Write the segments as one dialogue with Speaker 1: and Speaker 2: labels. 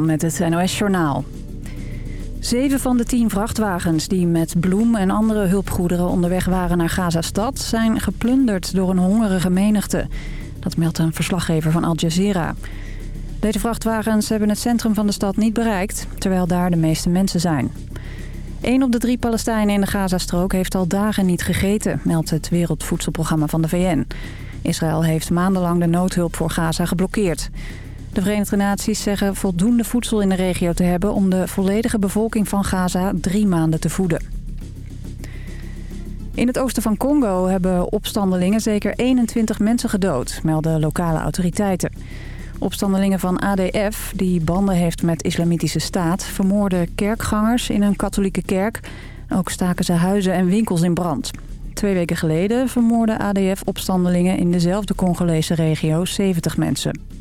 Speaker 1: met het NOS Journaal. Zeven van de tien vrachtwagens die met bloem en andere hulpgoederen onderweg waren naar Gaza-stad... zijn geplunderd door een hongerige menigte. Dat meldt een verslaggever van Al Jazeera. Deze vrachtwagens hebben het centrum van de stad niet bereikt... terwijl daar de meeste mensen zijn. Een op de drie Palestijnen in de Gazastrook heeft al dagen niet gegeten... meldt het Wereldvoedselprogramma van de VN. Israël heeft maandenlang de noodhulp voor Gaza geblokkeerd... De Verenigde Naties zeggen voldoende voedsel in de regio te hebben... om de volledige bevolking van Gaza drie maanden te voeden. In het oosten van Congo hebben opstandelingen zeker 21 mensen gedood... melden lokale autoriteiten. Opstandelingen van ADF, die banden heeft met islamitische staat... vermoorden kerkgangers in een katholieke kerk. Ook staken ze huizen en winkels in brand. Twee weken geleden vermoorden ADF-opstandelingen in dezelfde Congolese regio 70 mensen.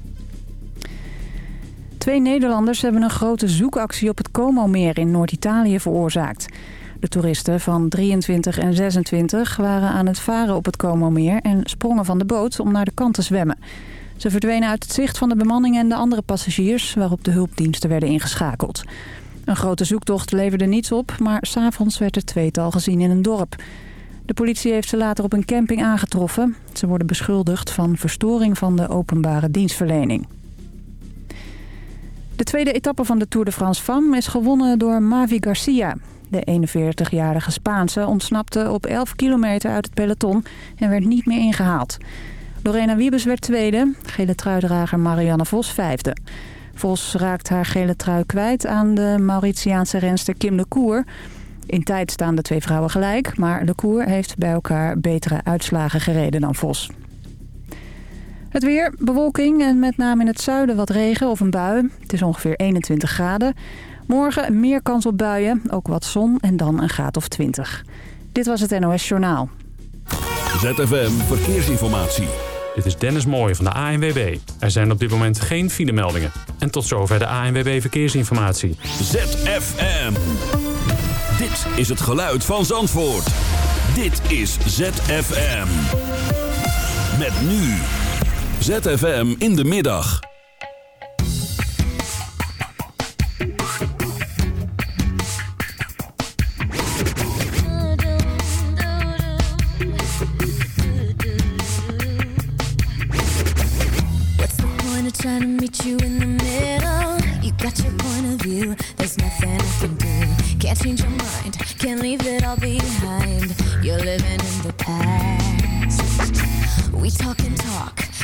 Speaker 1: Twee Nederlanders hebben een grote zoekactie op het Como-meer in Noord-Italië veroorzaakt. De toeristen van 23 en 26 waren aan het varen op het Como-meer en sprongen van de boot om naar de kant te zwemmen. Ze verdwenen uit het zicht van de bemanning en de andere passagiers waarop de hulpdiensten werden ingeschakeld. Een grote zoektocht leverde niets op, maar s'avonds werd het tweetal gezien in een dorp. De politie heeft ze later op een camping aangetroffen. Ze worden beschuldigd van verstoring van de openbare dienstverlening. De tweede etappe van de Tour de France Femme is gewonnen door Mavi Garcia. De 41-jarige Spaanse ontsnapte op 11 kilometer uit het peloton en werd niet meer ingehaald. Lorena Wiebes werd tweede, gele truidrager Marianne Vos vijfde. Vos raakt haar gele trui kwijt aan de Mauritiaanse renster Kim de Koer. In tijd staan de twee vrouwen gelijk, maar de Koer heeft bij elkaar betere uitslagen gereden dan Vos. Het weer, bewolking en met name in het zuiden wat regen of een bui. Het is ongeveer 21 graden. Morgen meer kans op buien, ook wat zon en dan een graad of 20. Dit was het NOS Journaal.
Speaker 2: ZFM Verkeersinformatie.
Speaker 3: Dit is Dennis Mooij van de ANWB. Er zijn op dit moment geen filemeldingen. En tot zover de ANWB Verkeersinformatie.
Speaker 2: ZFM. Dit is het geluid van Zandvoort. Dit is ZFM. Met nu... ZFM in de middag.
Speaker 4: We talk and talk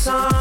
Speaker 5: song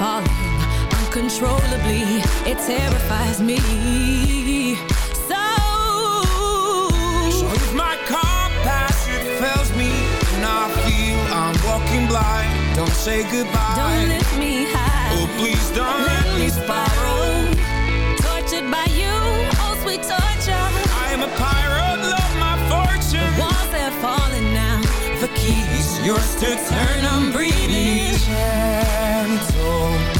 Speaker 4: falling uncontrollably. It terrifies me. So,
Speaker 6: so if my compassion fails me and I feel I'm walking blind, don't say goodbye.
Speaker 4: Don't lift me high.
Speaker 6: Oh, please don't let, let me spiral.
Speaker 4: Tortured by you, oh sweet torture.
Speaker 6: I am a pirate, love my fortune.
Speaker 4: The walls are falling now.
Speaker 6: The keys yours to turn. I'm breathing.
Speaker 7: Yeah. zo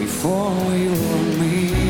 Speaker 7: before we
Speaker 2: were
Speaker 4: meet.